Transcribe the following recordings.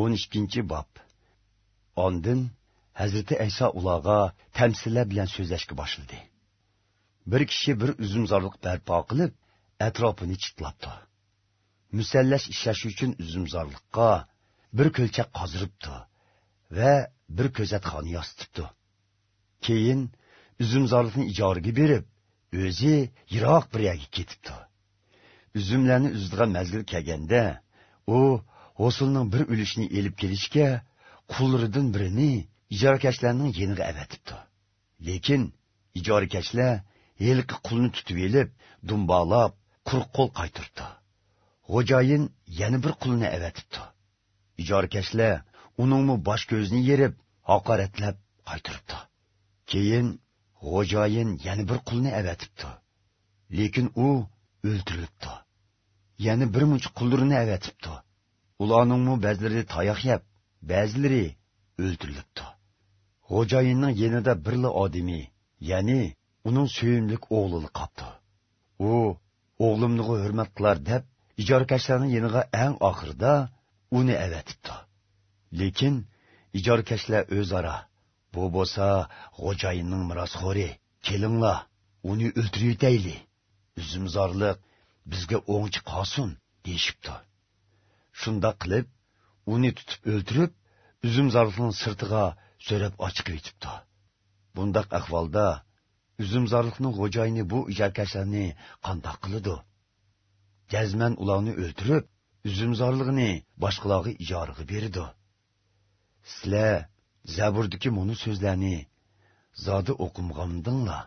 o'n ikkinchi bob ondin hazrati ayso ularga tamsillar bilan so'zlashga boshladi bir kishi bir uzumzorliq barpo qilib atrofini chitlabdi musallash ishlash uchun uzumzorliqqa bir ko'lchak qoziribdi va bir ko'zatxona yostibdi keyin uzumzorliqni ijaraga berib o'zi yiroq bir yerga ketibdi uzumlarni uzdigan məzgil kelganda u hosilning bir ulushini elib kelishga qullaridan birini ijorakashlarning yeniga avatibdi. Lekin ijorakashlar yelqi qulni tutib elib dumbalab quruq qo'l qaytirdi xo'jayin yana bir qulni avatibdi. Ijorakashlar uningmi bosh ko'zini yerib haqoratlab qaytiribdi. Keyin xo'jayin yana bir qulni avatibdi. Lekin u o'ldirilibdi. Yana bir muncha qullarni avatibdi. Ularningmi ba'zilari tayoq yeb ba'zilari o'ldirilibdi xo'jayinning yanida birli odami ya'ni uning suyimlik o'g'lini qopdi. U o'g'limni hurmat qilar deb ijorkashlarning yeniga eng oxirida uni avatibdi. Lekin ijorkashlar o'zaro bu bo'lsa xo'jayinning merosxo'ri kelinglar uni o'ldirib yetayli uzumzorliq bizga o'ngchi qolsin deyishibdi. Shundoq qilib uni tutib o'ldirib uzumzorliqning sirtiga so'rab ochiq yetibdi. Bundoq ahvolda uzumzorliqning xo'jayini bu ijarkashlarni qandoq qiladi? Jazman ularni o'ldirib uzumzorlig'ini boshqalarga ijaraga berdi sizlar zaburdagi muni so'zlarni zodi o'qimg'andinglar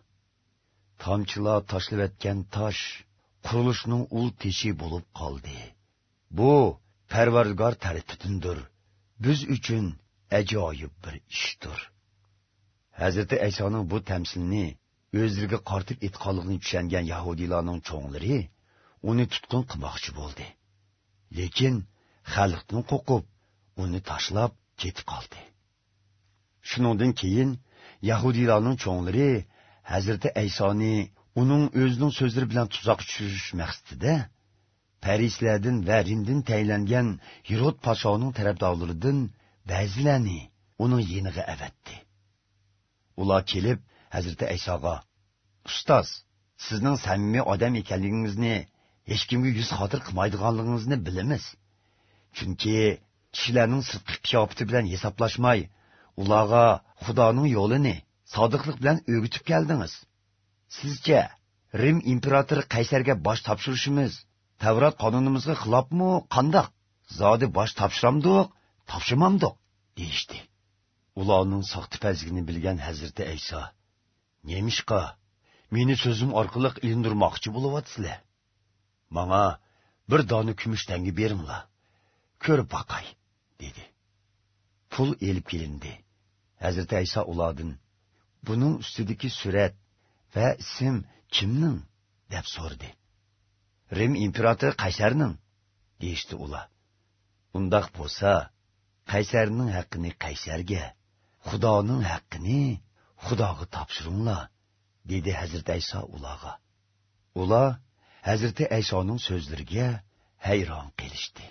tomchilar tashlavatgan tosh qurilishning ul teshi bo'lib qoldi. Bu parvardigor tarafidandir biz uchun ajoyib bir ishdir. Hazrati aysoning bu tamsilni o'zlariga qortib etqonligini tushangan yahudiylarning cho'nglari uni tutqun qilmoqchi bo'ldi lekin xalqdan qo'rqib uni tashlab ketib qoldi shuningdan keyin yahudiylarning cho'nglari hazrati aysoni uning o'zining so'zlari bilan tuzoq tushirish maqsadida parislardan va rimdan tayinlangan yerod podshoning tarafdorlaridan ba'zilarni uning yeniga avatdi. Ular kelib hazrati aysoga ustoz sizning samimiy odam ekanligingizni hech kimga yuz xotir qilmaydiganligingizni bilamiz. Chunki kishilarning sirtqi qiyofati bilan hisoblashmay ularga xudoning yo'lini sodiqlik bilan o'gitib keldingiz. Sizcha rim imperatori qaysarga bosh topshirishimiz tavrat qonunimizga xilofmi qandoq? Zodi bosh topshiramdiq topshirmamdiq deyishdi. Ularning soxtipazligini bilgan hazrati ayso nemishqa meni so'zim orqali ilindirmoqchi bo'lyapsizlar. Manga bir dona kumush tangi beringlar. Ko'rib boqay dedi. Pul elib kelindi. Hazrati ayso ulardin buning ustidagi surat va ism kimning? deb so'rdi rim imperatori qaysarning deyishdi ular. Undoq bo'lsa qaysarning haqqini qaysarga xudoning haqqini xudoga topshiringlar dedi hazrati ayso ularga. Ular hazrati aysoning so'zlariga hayron qilishdi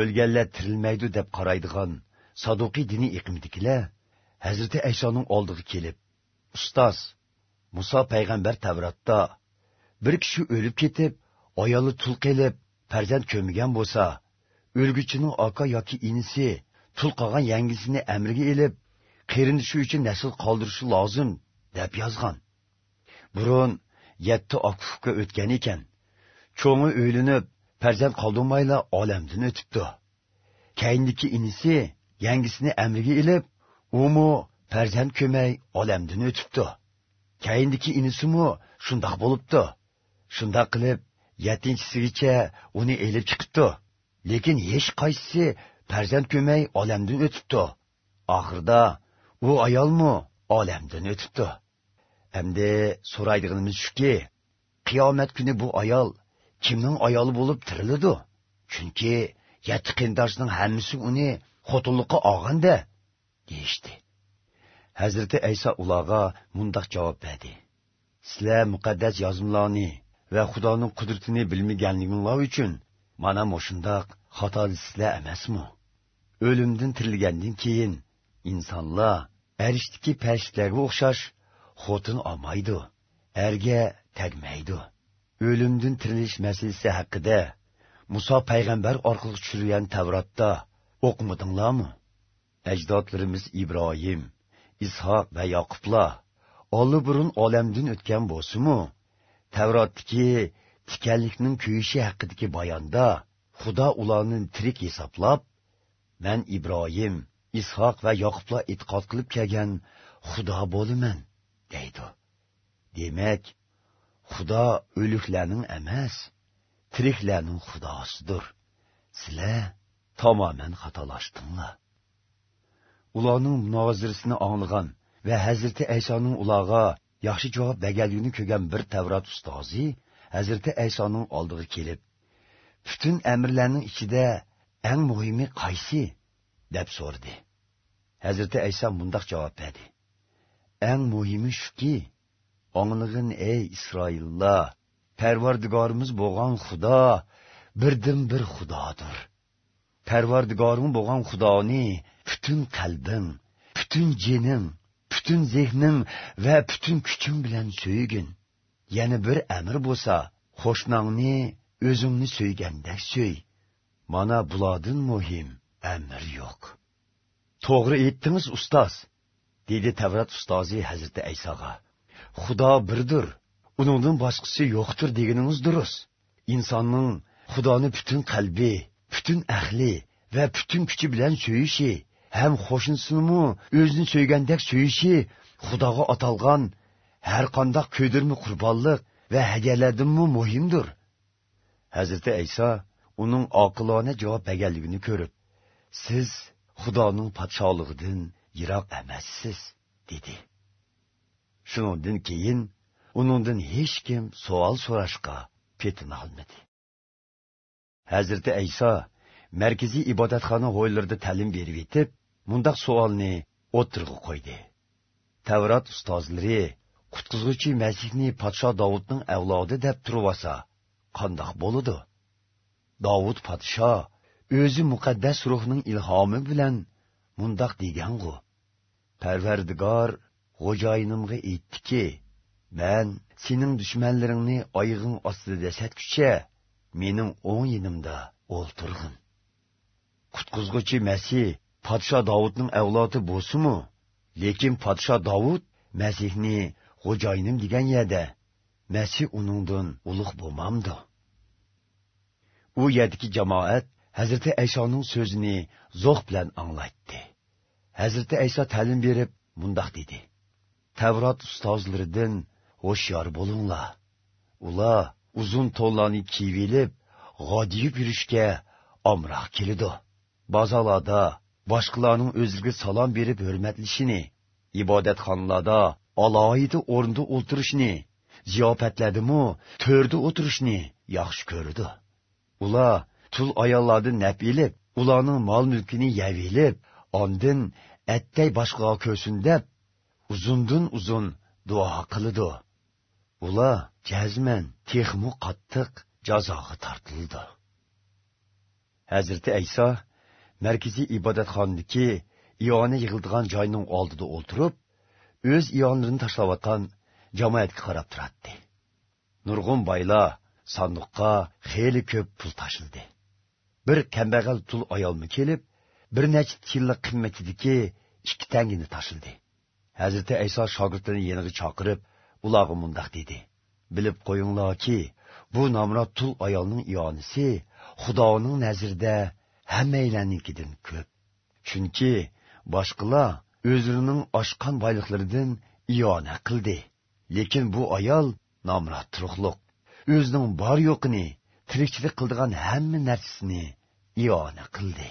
o'lganlar tirilmaydi deb qaraydigan saduqiy diniy iqimdikilar hazrati aysoning oldiga kelib ustoz muso payg'ambar tavratda bir kishi o'lib ketib ayoli tul qilib farzand ko'migan bo'lsa o'lguchining aka yoki inisi tul qolgan yangisini amriga ilib qerindishi uchun nasl qoldirishi lozim deb yozgan. Burun yetti okufga o'tgan ekan. Cho'ngi o'ylinib farzand qoldirmayla olamdan o'tibdi. Kayindiki inisi yangisini amriga ilib umu farzand ko'may olamdan o'tibdi. Kayindiki inisimu shundoq bo'libdi. Shundoq qilib yettinchisigacha uni elib chiqibdi. Lekin hech qaysisi farzand ko'may olamdan o'tibdi. Oxirida u ayolmi olamdan o'tibdi. Endi so'raydiganimiz shuki qiyomat kuni bu ayol kimning ayoli bo'lib tiriladi? Chunki yetti qindoshning hammasi uni xotinlikqa olganda deyishdi. Hazrati ayso ularga mundoq javob berdi. Sizlar muqaddas yozmalarni va xudoning qudratini bilmaganliginglar uchun mana mushundoq xatolisizlar emasmi? O'limdan tirilgandan keyin insonlar arishdiki farishtalarga o'xshash xotin olmaydi erga tegmaydi. O'limdan tirilish masalasi haqida muso payg'ambar orqali tushirgan tavrotda o'qimadinglarmi? Ajdodlarimiz ibrohim ishoq va yoqublar burun olamdan o'tgan bo'lsimu tavrotdagi tikanlikning kuyishi haqidagi bayonda xudo ularni tirik hisoblab man ibrohim ishoq va yoqublar e'tiqod qilib kelgan xudo bo'laman deydi. Demak xudo o'liklarning emas tiriklarning xudosidir. Sizlar tamoman xatolashdinglar. Ularning munozirasini anglagan va hazrati aysoning ularga yaxshi javob berganligini ko'rgan bir tavrot ustozi hazrati aysoning oldiga kelib butun amirlarning ichida eng muhimi qaysi? deb so'radi. Hazrati ayso bundoq javob berdi. Eng muhimi shuki onglag'in ey isroillar parvardigorimiz bo'lgan xudo birdan bir xudodir. Parvardigorim bo'lgan xudoni butun qalbim butun jinim butun zehning va butun kuching bilan so'ygin yana bir amr bo'lsa qo'shnangni o'zingni so'ygandek so'y mana bulardan muhim amr yo'q to'g'ri aytdingiz ustoz dedi tavrat ustozi hazrati aysoga xudo birdir uningdan boshqasi yo'qdir deganingiz durust insonning xudoni butun qalbi butun ahli va butun kuchi bilan so'yishi ham qo'shnisinimi o'zini so'ygandek so'yishi xudoga atalgan har qandoq ko'dirmi qurbonlik va hadyalardanmi muhimdir hazrati ayso uning oqilona javob berganligini ko'rib siz xudoning podshohligidan yiroq emassiz dedi shuningdan keyin uningdan hech kim savol so'rashga petinolmadi hazrati ayso markaziy ibodatxona g'o'ylarida ta'lim berib yetib mundoq savolni o'tirg'a qo'ydi. Tavrot ustozlari qutqizg'uchi masihni podsho dovudning avlodi deb turib qandoq bo'ludi? Dovud podsho o'zi muqaddas ruhning ilhomi bilan mundoq degangu. Parvardigor xo'jayinimga aytdiki man sening dushmanlaringni oyig'ing ostida dasatguncha mening o'ng yinimda o'ltirg'in. Qutqizg'uchi masih Padişah Davud'un əvladı bosumu? Lekin Padişah Davud Məsihni qocayınım digən yədə, Məsih onundan uluq bulmamdı. U yədiki cəmaət Həzrəti Əyşanın sözünü zox bilən anlaytdı. Həzrəti Əysa təlim verib, mundaq dedi. Təvrat ustazlarıdın hoşyar bulunla. Ula uzun tollanı kivilib, qadiyib yürüşkə amraq kilidu. Bazalada boshqalarning o'ziga salom berib hurmatlashini ibodatxonalarda aloyida o'rinda o'ltirishni ziyofatlardimu to'rda o'tirishni yaxshi ko'rdi ular tul ayollardan nap ilib ularning mol mulkini yavilib ondin attay boshqaga ko'rsin deb uzundan uzun duo qiladi ular jazman texmu qattiq jazoga tortildi hazrati ayso markaziy ibodatxonadagi iyoni yig'ildigan joyning oldida o'ltirib o'z iyonlarini tashlayotgan jamoatga qarab turardi nurg'un boylar sandiqqa xeyli ko'p pul tashildi. Bir kambag'al tul ayolmi kelib bir necha tilla qimmatidagi ikki tangini tashildi. Hazrati ayso shogirdini yeniga chaqirib ularga mundoq dedi. Bilib qo'yinglarki bu nomrod tul ayolning iyonisi xudoning nazrida hammanglarnikidan ko'p. Chunki boshqalar o'zlarining oshqan boyliqlaridan iyona qildi. Lekin bu ayol nomrod turuqliq. O'zining bor yo'qini tirikchilik qildigan hamma narsasini iyona qildi.